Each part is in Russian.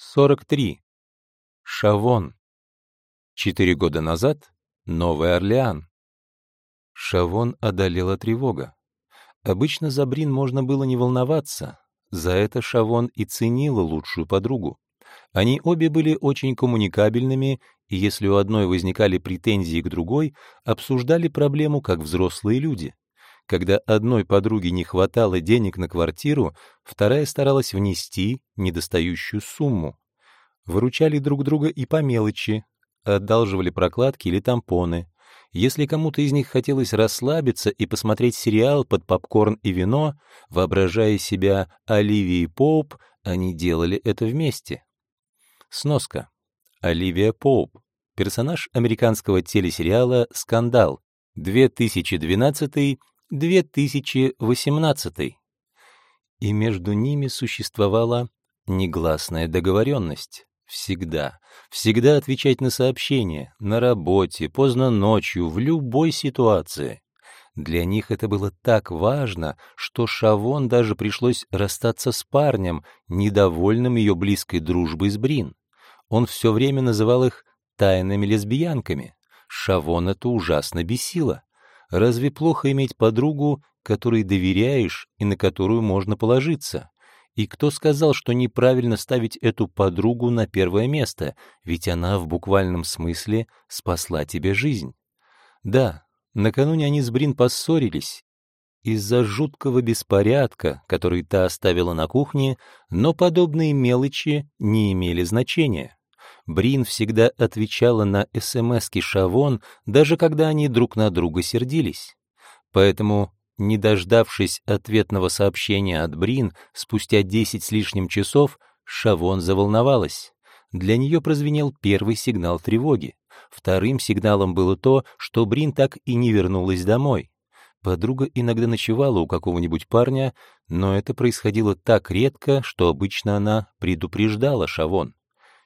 43. Шавон. Четыре года назад Новый Орлеан. Шавон одолела тревога. Обычно за Брин можно было не волноваться. За это Шавон и ценила лучшую подругу. Они обе были очень коммуникабельными, и если у одной возникали претензии к другой, обсуждали проблему как взрослые люди. Когда одной подруге не хватало денег на квартиру, вторая старалась внести недостающую сумму. Выручали друг друга и по мелочи, одалживали прокладки или тампоны. Если кому-то из них хотелось расслабиться и посмотреть сериал под попкорн и вино, воображая себя Оливией Поуп, они делали это вместе. Сноска. Оливия Поуп. Персонаж американского телесериала «Скандал», 2012 2018. И между ними существовала негласная договоренность. Всегда, всегда отвечать на сообщения, на работе, поздно ночью, в любой ситуации. Для них это было так важно, что Шавон даже пришлось расстаться с парнем, недовольным ее близкой дружбой с Брин. Он все время называл их тайными лесбиянками. Шавон это ужасно бесило. Разве плохо иметь подругу, которой доверяешь и на которую можно положиться? И кто сказал, что неправильно ставить эту подругу на первое место, ведь она в буквальном смысле спасла тебе жизнь? Да, накануне они с Брин поссорились, из-за жуткого беспорядка, который та оставила на кухне, но подобные мелочи не имели значения. Брин всегда отвечала на СМСки Шавон, даже когда они друг на друга сердились. Поэтому, не дождавшись ответного сообщения от Брин, спустя десять с лишним часов, Шавон заволновалась. Для нее прозвенел первый сигнал тревоги. Вторым сигналом было то, что Брин так и не вернулась домой. Подруга иногда ночевала у какого-нибудь парня, но это происходило так редко, что обычно она предупреждала Шавон.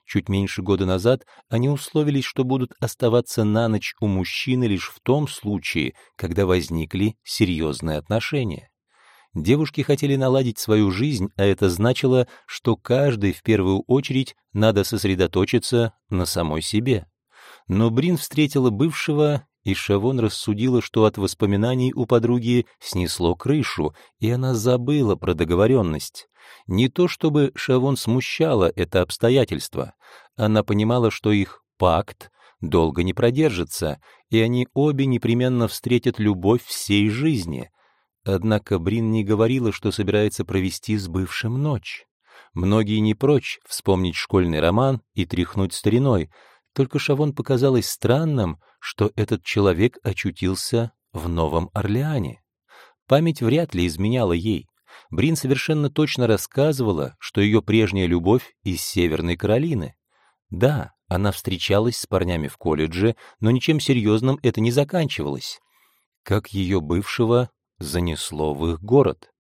Чуть меньше года назад они условились, что будут оставаться на ночь у мужчины лишь в том случае, когда возникли серьезные отношения. Девушки хотели наладить свою жизнь, а это значило, что каждой в первую очередь надо сосредоточиться на самой себе. Но Брин встретила бывшего и Шавон рассудила, что от воспоминаний у подруги снесло крышу, и она забыла про договоренность. Не то чтобы Шавон смущало это обстоятельство. Она понимала, что их пакт долго не продержится, и они обе непременно встретят любовь всей жизни. Однако Брин не говорила, что собирается провести с бывшим ночь. Многие не прочь вспомнить школьный роман и тряхнуть стариной, только Шавон показалось странным, что этот человек очутился в Новом Орлеане. Память вряд ли изменяла ей. Брин совершенно точно рассказывала, что ее прежняя любовь из Северной Каролины. Да, она встречалась с парнями в колледже, но ничем серьезным это не заканчивалось. Как ее бывшего занесло в их город.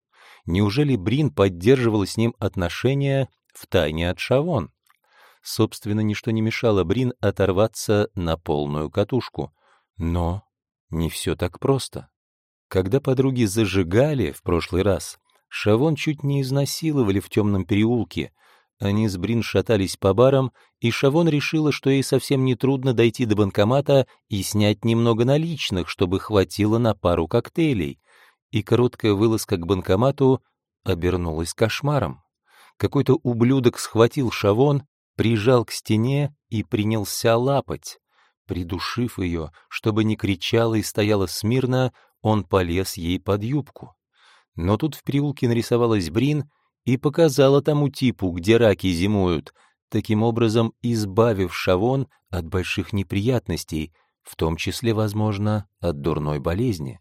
Неужели Брин поддерживала с ним отношения в тайне от Шавон? Собственно, ничто не мешало Брин оторваться на полную катушку. Но не все так просто. Когда подруги зажигали в прошлый раз, Шавон чуть не изнасиловали в темном переулке. Они с Брин шатались по барам, и Шавон решила, что ей совсем не трудно дойти до банкомата и снять немного наличных, чтобы хватило на пару коктейлей. И короткая вылазка к банкомату обернулась кошмаром. Какой-то ублюдок схватил Шавон, прижал к стене и принялся лапать. Придушив ее, чтобы не кричала и стояла смирно, он полез ей под юбку. Но тут в переулке нарисовалась Брин и показала тому типу, где раки зимуют, таким образом избавив Шавон от больших неприятностей, в том числе, возможно, от дурной болезни.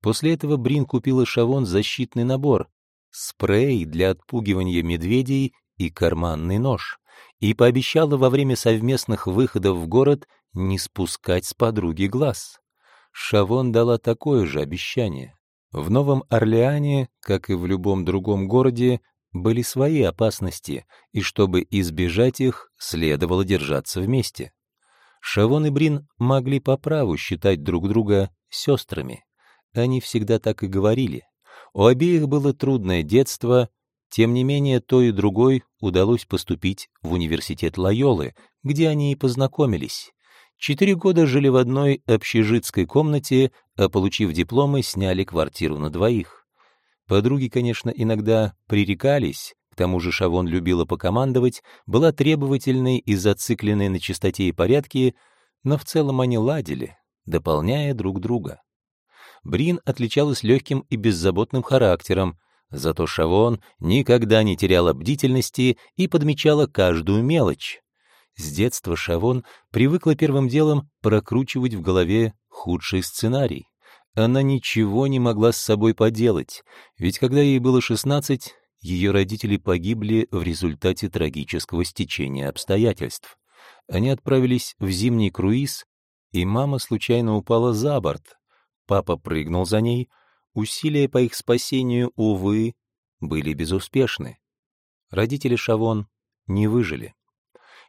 После этого Брин купила Шавон защитный набор, спрей для отпугивания медведей и карманный нож и пообещала во время совместных выходов в город не спускать с подруги глаз. Шавон дала такое же обещание. В Новом Орлеане, как и в любом другом городе, были свои опасности, и чтобы избежать их, следовало держаться вместе. Шавон и Брин могли по праву считать друг друга сестрами. Они всегда так и говорили. У обеих было трудное детство, Тем не менее, той и другой удалось поступить в университет Лайолы, где они и познакомились. Четыре года жили в одной общежитской комнате, а, получив дипломы, сняли квартиру на двоих. Подруги, конечно, иногда пререкались, к тому же Шавон любила покомандовать, была требовательной и зацикленной на чистоте и порядке, но в целом они ладили, дополняя друг друга. Брин отличалась легким и беззаботным характером, зато Шавон никогда не теряла бдительности и подмечала каждую мелочь. С детства Шавон привыкла первым делом прокручивать в голове худший сценарий. Она ничего не могла с собой поделать, ведь когда ей было 16, ее родители погибли в результате трагического стечения обстоятельств. Они отправились в зимний круиз, и мама случайно упала за борт. Папа прыгнул за ней. Усилия по их спасению, увы, были безуспешны. Родители Шавон не выжили.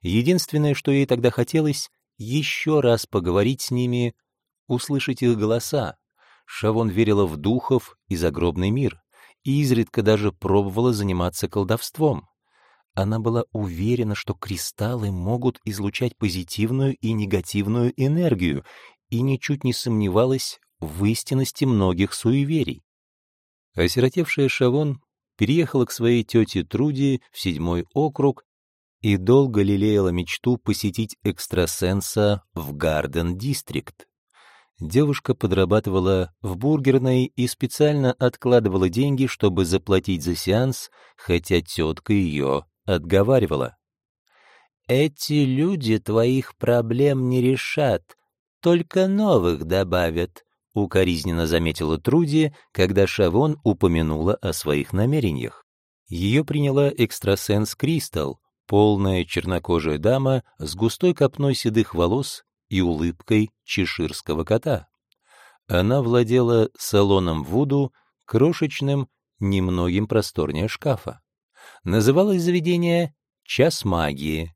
Единственное, что ей тогда хотелось, еще раз поговорить с ними, услышать их голоса. Шавон верила в духов и загробный мир, и изредка даже пробовала заниматься колдовством. Она была уверена, что кристаллы могут излучать позитивную и негативную энергию, и ничуть не сомневалась в истинности многих суеверий. Осиротевшая Шавон переехала к своей тете Труди в седьмой округ и долго лелеяла мечту посетить экстрасенса в Гарден-дистрикт. Девушка подрабатывала в бургерной и специально откладывала деньги, чтобы заплатить за сеанс, хотя тетка ее отговаривала. «Эти люди твоих проблем не решат, только новых добавят», — укоризненно заметила Труди, когда Шавон упомянула о своих намерениях. Ее приняла экстрасенс Кристал, полная чернокожая дама с густой копной седых волос и улыбкой чеширского кота. Она владела салоном Вуду, крошечным, немногим просторнее шкафа. Называлось заведение «Час магии».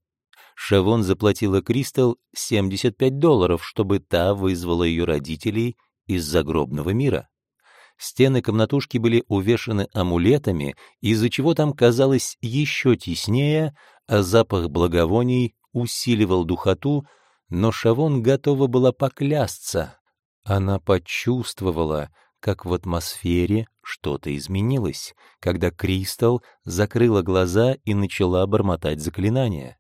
Шавон заплатила Кристал 75 долларов, чтобы та вызвала ее родителей из загробного мира. Стены комнатушки были увешаны амулетами, из-за чего там казалось еще теснее, а запах благовоний усиливал духоту, но Шавон готова была поклясться. Она почувствовала, как в атмосфере что-то изменилось, когда Кристал закрыла глаза и начала бормотать заклинание.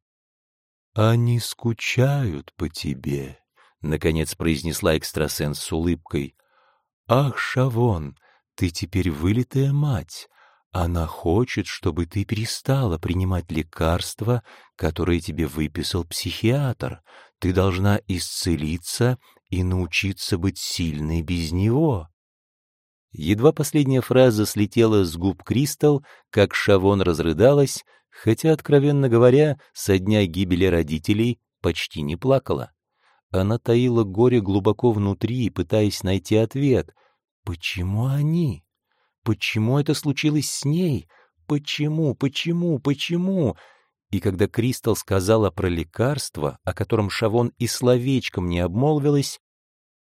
«Они скучают по тебе», — наконец произнесла экстрасенс с улыбкой. «Ах, Шавон, ты теперь вылитая мать, она хочет, чтобы ты перестала принимать лекарства, которые тебе выписал психиатр. Ты должна исцелиться и научиться быть сильной без него. Едва последняя фраза слетела с губ Кристал, как Шавон разрыдалась, хотя, откровенно говоря, со дня гибели родителей почти не плакала. Она таила горе глубоко внутри, пытаясь найти ответ. Почему они? Почему это случилось с ней? Почему, почему, почему? И когда Кристал сказала про лекарство, о котором Шавон и словечком не обмолвилась,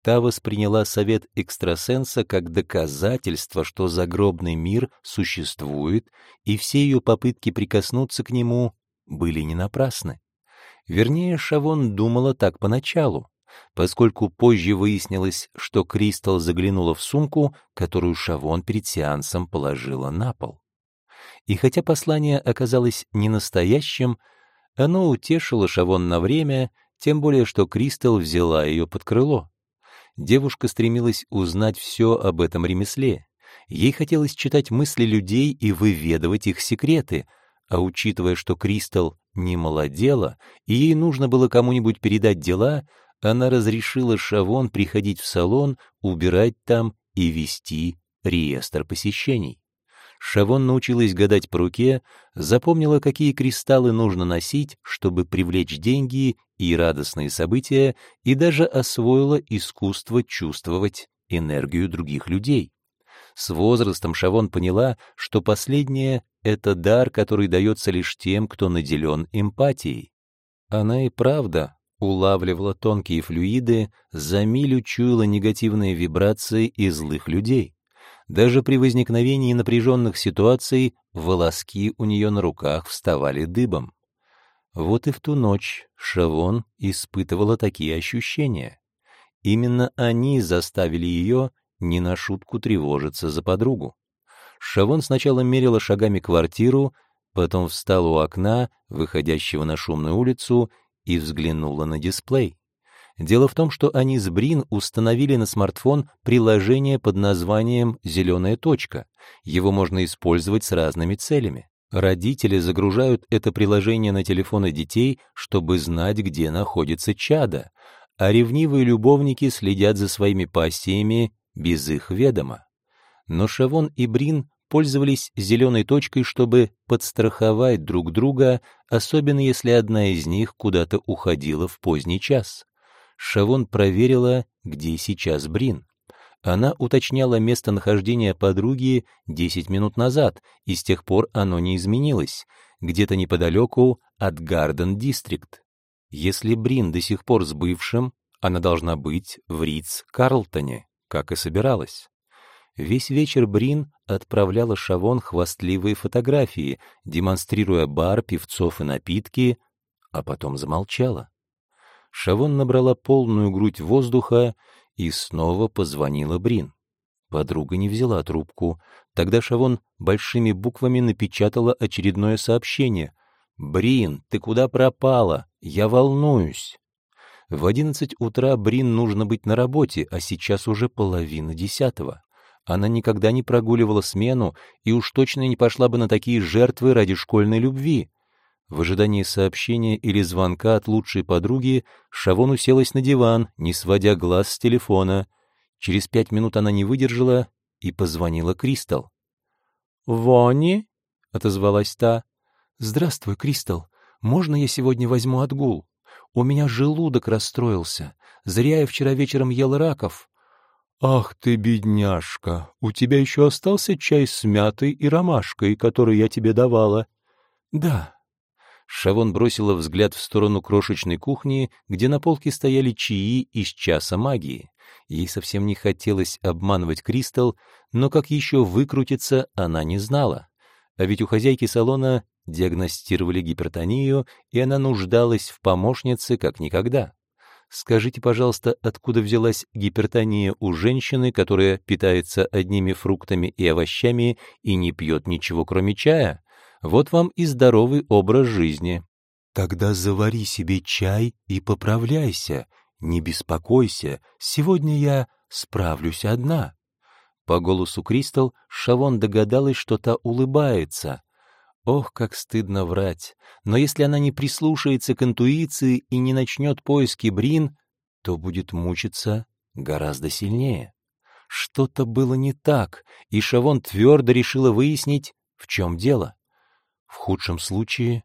та восприняла совет экстрасенса как доказательство, что загробный мир существует, и все ее попытки прикоснуться к нему были не напрасны. Вернее, Шавон думала так поначалу поскольку позже выяснилось, что Кристал заглянула в сумку, которую Шавон перед сеансом положила на пол. И хотя послание оказалось не настоящим, оно утешило Шавон на время, тем более что Кристал взяла ее под крыло. Девушка стремилась узнать все об этом ремесле. Ей хотелось читать мысли людей и выведывать их секреты, а учитывая, что Кристал не молодела, и ей нужно было кому-нибудь передать дела, она разрешила Шавон приходить в салон, убирать там и вести реестр посещений. Шавон научилась гадать по руке, запомнила, какие кристаллы нужно носить, чтобы привлечь деньги и радостные события, и даже освоила искусство чувствовать энергию других людей. С возрастом Шавон поняла, что последнее — это дар, который дается лишь тем, кто наделен эмпатией. Она и правда улавливала тонкие флюиды, за милю чуяла негативные вибрации и злых людей. Даже при возникновении напряженных ситуаций волоски у нее на руках вставали дыбом. Вот и в ту ночь Шавон испытывала такие ощущения. Именно они заставили ее не на шутку тревожиться за подругу. Шавон сначала мерила шагами квартиру, потом встала у окна, выходящего на шумную улицу, и взглянула на дисплей. Дело в том, что они с Брин установили на смартфон приложение под названием «Зеленая точка». Его можно использовать с разными целями. Родители загружают это приложение на телефоны детей, чтобы знать, где находится чада, а ревнивые любовники следят за своими пассиями без их ведома. Но Шавон и Брин пользовались зеленой точкой, чтобы подстраховать друг друга, особенно если одна из них куда-то уходила в поздний час. Шавон проверила, где сейчас Брин. Она уточняла местонахождение подруги 10 минут назад, и с тех пор оно не изменилось, где-то неподалеку от Гарден-Дистрикт. Если Брин до сих пор с бывшим, она должна быть в Риц-Карлтоне, как и собиралась. Весь вечер Брин отправляла Шавон хвастливые фотографии, демонстрируя бар, певцов и напитки, а потом замолчала. Шавон набрала полную грудь воздуха и снова позвонила Брин. Подруга не взяла трубку. Тогда Шавон большими буквами напечатала очередное сообщение. «Брин, ты куда пропала? Я волнуюсь». В одиннадцать утра Брин нужно быть на работе, а сейчас уже половина десятого. Она никогда не прогуливала смену и уж точно не пошла бы на такие жертвы ради школьной любви. В ожидании сообщения или звонка от лучшей подруги Шавон уселась на диван, не сводя глаз с телефона. Через пять минут она не выдержала и позвонила Кристал. «Вони?» — отозвалась та. «Здравствуй, Кристал. Можно я сегодня возьму отгул? У меня желудок расстроился. Зря я вчера вечером ел раков». «Ах ты, бедняжка! У тебя еще остался чай с мятой и ромашкой, который я тебе давала?» «Да, Шавон бросила взгляд в сторону крошечной кухни, где на полке стояли чаи из часа магии. Ей совсем не хотелось обманывать Кристал, но как еще выкрутиться, она не знала. А ведь у хозяйки салона диагностировали гипертонию, и она нуждалась в помощнице как никогда. Скажите, пожалуйста, откуда взялась гипертония у женщины, которая питается одними фруктами и овощами и не пьет ничего, кроме чая? Вот вам и здоровый образ жизни. Тогда завари себе чай и поправляйся. Не беспокойся, сегодня я справлюсь одна. По голосу Кристал Шавон догадалась, что та улыбается. Ох, как стыдно врать. Но если она не прислушается к интуиции и не начнет поиски Брин, то будет мучиться гораздо сильнее. Что-то было не так, и Шавон твердо решила выяснить, в чем дело. В худшем случае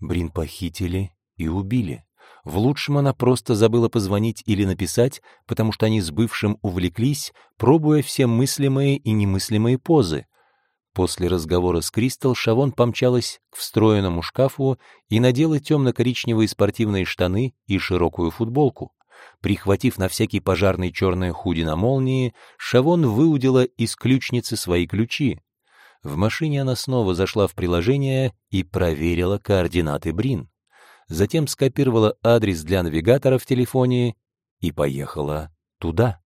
Брин похитили и убили. В лучшем она просто забыла позвонить или написать, потому что они с бывшим увлеклись, пробуя все мыслимые и немыслимые позы. После разговора с Кристал Шавон помчалась к встроенному шкафу и надела темно-коричневые спортивные штаны и широкую футболку. Прихватив на всякий пожарный черное худи на молнии, Шавон выудила из ключницы свои ключи. В машине она снова зашла в приложение и проверила координаты Брин. Затем скопировала адрес для навигатора в телефоне и поехала туда.